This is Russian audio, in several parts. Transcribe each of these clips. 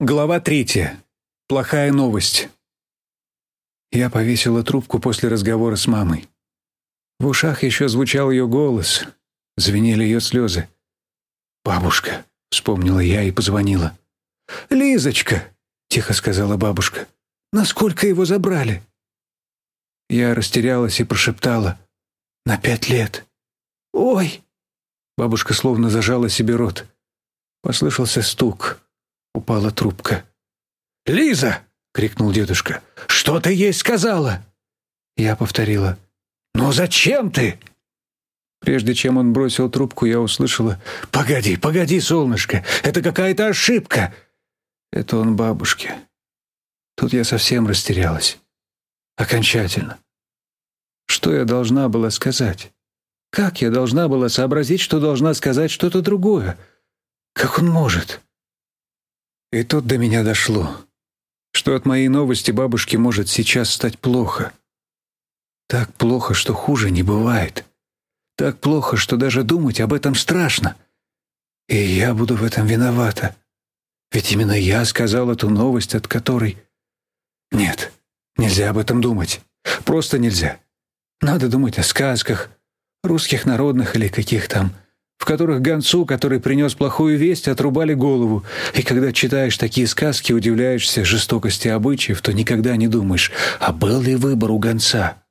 Глава третья. Плохая новость. Я повесила трубку после разговора с мамой. В ушах еще звучал ее голос, звенели ее слезы. «Бабушка», — вспомнила я и позвонила. «Лизочка», — тихо сказала бабушка, — «насколько его забрали?» Я растерялась и прошептала. «На пять лет». «Ой!» Бабушка словно зажала себе рот. Послышался стук. Упала трубка. «Лиза!» — крикнул дедушка. «Что ты ей сказала?» Я повторила. «Ну зачем ты?» Прежде чем он бросил трубку, я услышала. «Погоди, погоди, солнышко, это какая-то ошибка!» Это он бабушке. Тут я совсем растерялась. Окончательно. Что я должна была сказать? Как я должна была сообразить, что должна сказать что-то другое? Как он может? И тут до меня дошло, что от моей новости бабушке может сейчас стать плохо. Так плохо, что хуже не бывает. Так плохо, что даже думать об этом страшно. И я буду в этом виновата. Ведь именно я сказал эту новость, от которой... Нет, нельзя об этом думать. Просто нельзя. Надо думать о сказках, русских народных или каких там в которых гонцу, который принес плохую весть, отрубали голову. И когда читаешь такие сказки, удивляешься жестокости обычаев, то никогда не думаешь, а был ли выбор у гонца?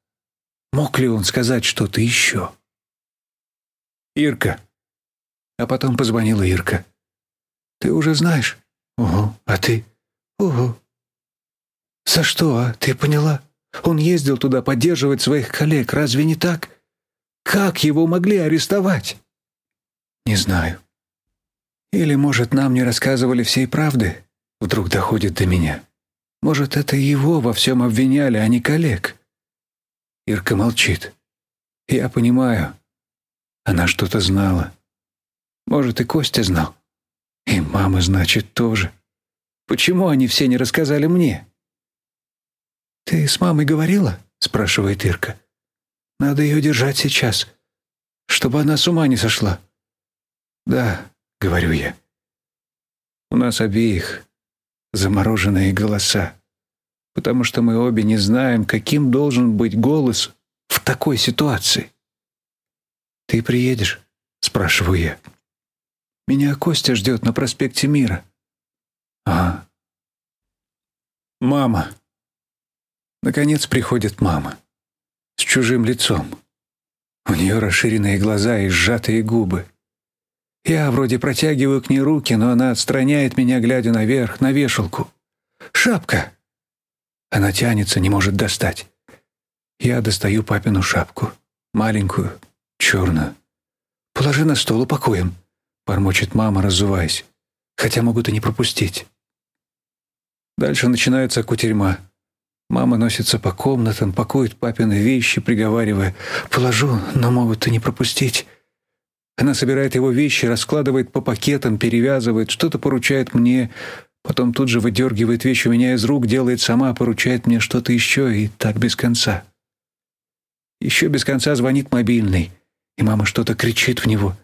Мог ли он сказать что-то еще? Ирка. А потом позвонила Ирка. Ты уже знаешь? Угу. А ты? Угу. За что, а? Ты поняла? Он ездил туда поддерживать своих коллег. Разве не так? Как его могли арестовать? Не знаю. Или, может, нам не рассказывали всей правды? Вдруг доходит до меня. Может, это его во всем обвиняли, а не коллег? Ирка молчит. Я понимаю. Она что-то знала. Может, и Костя знал. И мама, значит, тоже. Почему они все не рассказали мне? «Ты с мамой говорила?» — спрашивает Ирка. «Надо ее держать сейчас, чтобы она с ума не сошла. «Да», — говорю я. «У нас обеих замороженные голоса, потому что мы обе не знаем, каким должен быть голос в такой ситуации». «Ты приедешь?» — спрашиваю я. «Меня Костя ждет на проспекте Мира». «Ага». «Мама». Наконец приходит мама. С чужим лицом. У нее расширенные глаза и сжатые губы. Я вроде протягиваю к ней руки, но она отстраняет меня, глядя наверх, на вешалку. «Шапка!» Она тянется, не может достать. Я достаю папину шапку. Маленькую, черную. «Положи на стол, упакуем», — бормочет мама, разуваясь. «Хотя могут и не пропустить». Дальше начинается кутерьма. Мама носится по комнатам, пакует папины вещи, приговаривая «Положу, но могут и не пропустить». Она собирает его вещи, раскладывает по пакетам, перевязывает, что-то поручает мне, потом тут же выдергивает вещи у меня из рук, делает сама, поручает мне что-то еще, и так без конца. Еще без конца звонит мобильный, и мама что-то кричит в него.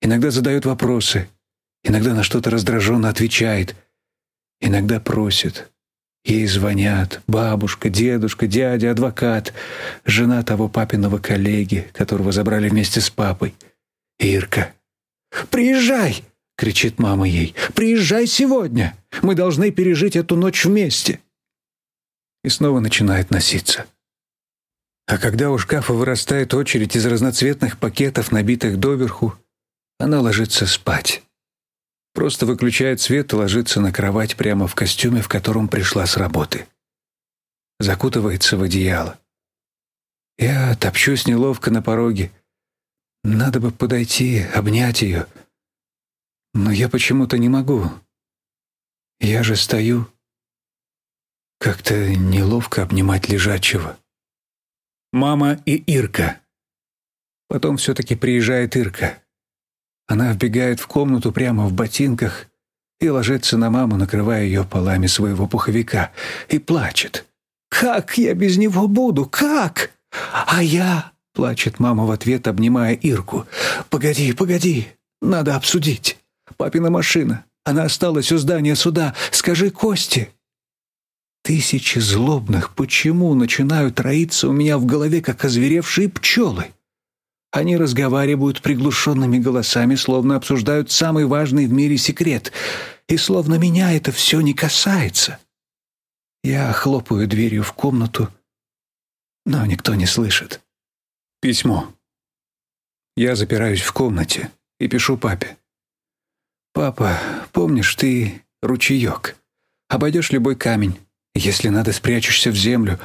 Иногда задает вопросы, иногда на что-то раздраженно отвечает, иногда просит. Ей звонят бабушка, дедушка, дядя, адвокат, жена того папиного коллеги, которого забрали вместе с папой — «Ирка!» «Приезжай!» — кричит мама ей. «Приезжай сегодня! Мы должны пережить эту ночь вместе!» И снова начинает носиться. А когда у шкафа вырастает очередь из разноцветных пакетов, набитых доверху, она ложится спать. Просто выключает свет и ложится на кровать прямо в костюме, в котором пришла с работы. Закутывается в одеяло. Я топчусь неловко на пороге, надо бы подойти, обнять ее. Но я почему-то не могу. Я же стою. Как-то неловко обнимать лежачего. Мама и Ирка. Потом все-таки приезжает Ирка. Она вбегает в комнату прямо в ботинках и ложится на маму, накрывая ее полами своего пуховика, и плачет. «Как я без него буду? Как? А я Плачет мама в ответ, обнимая Ирку. «Погоди, погоди, надо обсудить. Папина машина. Она осталась у здания суда. Скажи Косте!» Тысячи злобных «почему» начинают роиться у меня в голове, как озверевшие пчелы. Они разговаривают приглушенными голосами, словно обсуждают самый важный в мире секрет, и словно меня это все не касается. Я хлопаю дверью в комнату, но никто не слышит. Письмо. Я запираюсь в комнате и пишу папе. «Папа, помнишь, ты ручеек. Обойдешь любой камень. Если надо, спрячешься в землю,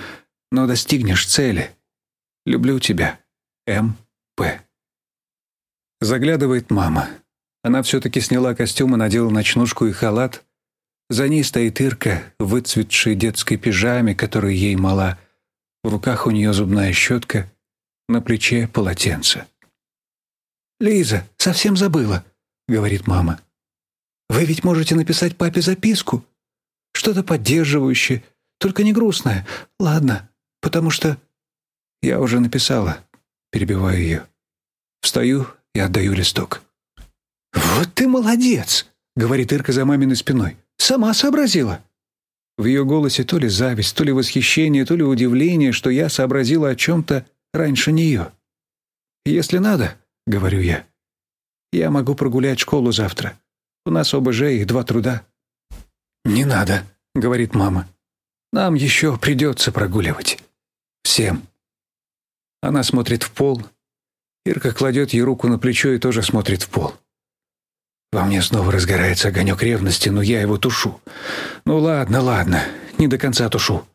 но достигнешь цели. Люблю тебя. М. П. Заглядывает мама. Она все-таки сняла костюм и надела ночнушку и халат. За ней стоит Ирка выцветшей детской пижаме, которая ей мала. В руках у нее зубная щетка, на плече полотенце. «Лиза, совсем забыла», — говорит мама. «Вы ведь можете написать папе записку. Что-то поддерживающее, только не грустное. Ладно, потому что...» «Я уже написала», перебиваю ее. Встаю и отдаю листок. «Вот ты молодец!» — говорит Ирка за маминой спиной. «Сама сообразила!» В ее голосе то ли зависть, то ли восхищение, то ли удивление, что я сообразила о чем-то раньше нее. «Если надо», — говорю я, — «я могу прогулять школу завтра. У нас ОБЖ и два труда». «Не надо», — говорит мама. «Нам еще придется прогуливать. Всем». Она смотрит в пол. Ирка кладет ей руку на плечо и тоже смотрит в пол. Во мне снова разгорается огонек ревности, но я его тушу. Ну ладно, ладно, не до конца тушу.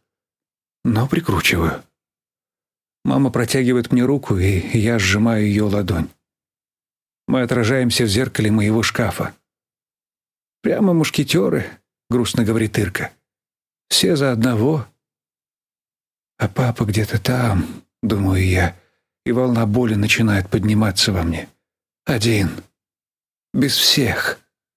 Но прикручиваю. Мама протягивает мне руку, и я сжимаю ее ладонь. Мы отражаемся в зеркале моего шкафа. «Прямо мушкетеры», — грустно говорит Ирка. «Все за одного». А папа где-то там, — думаю я, и волна боли начинает подниматься во мне. Один. Без всех.